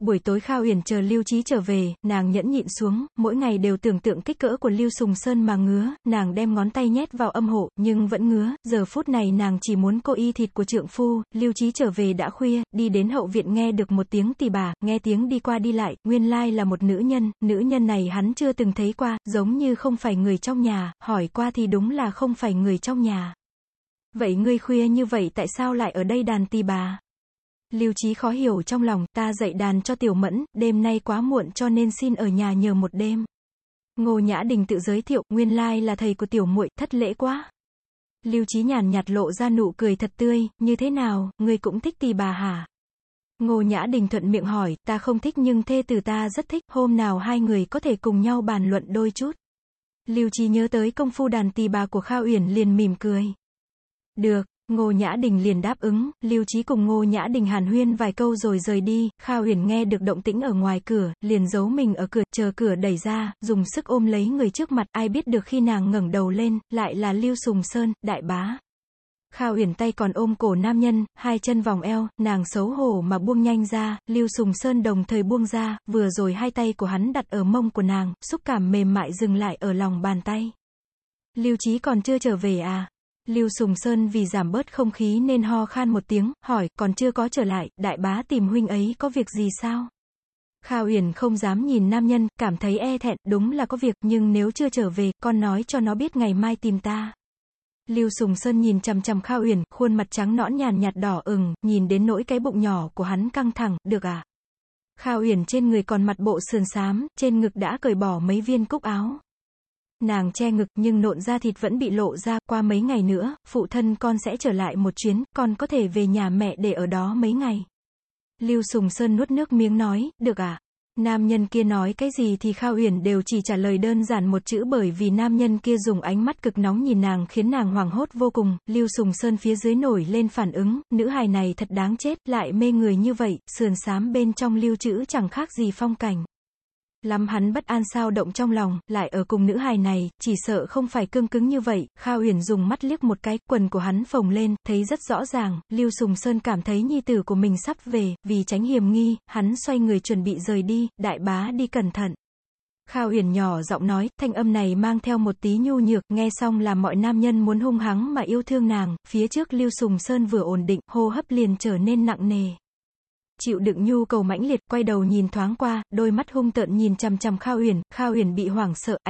Buổi tối Khao Uyển chờ Lưu Trí trở về, nàng nhẫn nhịn xuống, mỗi ngày đều tưởng tượng kích cỡ của Lưu Sùng Sơn mà ngứa, nàng đem ngón tay nhét vào âm hộ, nhưng vẫn ngứa, giờ phút này nàng chỉ muốn cô y thịt của trượng phu, Lưu Trí trở về đã khuya, đi đến hậu viện nghe được một tiếng tỳ bà, nghe tiếng đi qua đi lại, nguyên lai là một nữ nhân, nữ nhân này hắn chưa từng thấy qua, giống như không phải người trong nhà, hỏi qua thì đúng là không phải người trong nhà. Vậy ngươi khuya như vậy tại sao lại ở đây đàn tỳ bà? Lưu Chí khó hiểu trong lòng, ta dạy đàn cho Tiểu Mẫn, đêm nay quá muộn cho nên xin ở nhà nhờ một đêm. Ngô Nhã Đình tự giới thiệu, nguyên lai là thầy của Tiểu muội, thất lễ quá. Lưu Chí nhàn nhạt lộ ra nụ cười thật tươi, như thế nào, ngươi cũng thích tỳ bà hả? Ngô Nhã Đình thuận miệng hỏi, ta không thích nhưng thê từ ta rất thích, hôm nào hai người có thể cùng nhau bàn luận đôi chút. Lưu Chí nhớ tới công phu đàn tỳ bà của Khao Uyển liền mỉm cười. Được, Ngô Nhã Đình liền đáp ứng, Lưu Chí cùng Ngô Nhã Đình hàn huyên vài câu rồi rời đi, Kha Huyền nghe được động tĩnh ở ngoài cửa, liền giấu mình ở cửa, chờ cửa đẩy ra, dùng sức ôm lấy người trước mặt, ai biết được khi nàng ngẩng đầu lên, lại là Lưu Sùng Sơn, đại bá. Kha Uyển tay còn ôm cổ nam nhân, hai chân vòng eo, nàng xấu hổ mà buông nhanh ra, Lưu Sùng Sơn đồng thời buông ra, vừa rồi hai tay của hắn đặt ở mông của nàng, xúc cảm mềm mại dừng lại ở lòng bàn tay. Lưu Chí còn chưa trở về à? Lưu Sùng Sơn vì giảm bớt không khí nên ho khan một tiếng, hỏi, còn chưa có trở lại, đại bá tìm huynh ấy có việc gì sao? Kha Uyển không dám nhìn nam nhân, cảm thấy e thẹn, đúng là có việc, nhưng nếu chưa trở về, con nói cho nó biết ngày mai tìm ta. Lưu Sùng Sơn nhìn chằm chằm Kha Uyển, khuôn mặt trắng nõn nhàn nhạt đỏ ửng, nhìn đến nỗi cái bụng nhỏ của hắn căng thẳng, được à? Kha Uyển trên người còn mặt bộ sườn xám, trên ngực đã cởi bỏ mấy viên cúc áo. Nàng che ngực nhưng nộn ra thịt vẫn bị lộ ra, qua mấy ngày nữa, phụ thân con sẽ trở lại một chuyến, con có thể về nhà mẹ để ở đó mấy ngày. Lưu Sùng Sơn nuốt nước miếng nói, được à? Nam nhân kia nói cái gì thì Khao Uyển đều chỉ trả lời đơn giản một chữ bởi vì nam nhân kia dùng ánh mắt cực nóng nhìn nàng khiến nàng hoảng hốt vô cùng, Lưu Sùng Sơn phía dưới nổi lên phản ứng, nữ hài này thật đáng chết, lại mê người như vậy, sườn xám bên trong lưu trữ chẳng khác gì phong cảnh. Lắm hắn bất an sao động trong lòng, lại ở cùng nữ hài này, chỉ sợ không phải cương cứng như vậy, Kha Uyển dùng mắt liếc một cái, quần của hắn phồng lên, thấy rất rõ ràng, Lưu Sùng Sơn cảm thấy nhi tử của mình sắp về, vì tránh hiểm nghi, hắn xoay người chuẩn bị rời đi, đại bá đi cẩn thận. Kha Uyển nhỏ giọng nói, thanh âm này mang theo một tí nhu nhược, nghe xong làm mọi nam nhân muốn hung hắng mà yêu thương nàng, phía trước Lưu Sùng Sơn vừa ổn định, hô hấp liền trở nên nặng nề. Chịu đựng nhu cầu mãnh liệt, quay đầu nhìn thoáng qua, đôi mắt hung tợn nhìn chằm chằm kha Uyển, kha Uyển bị hoảng sợ,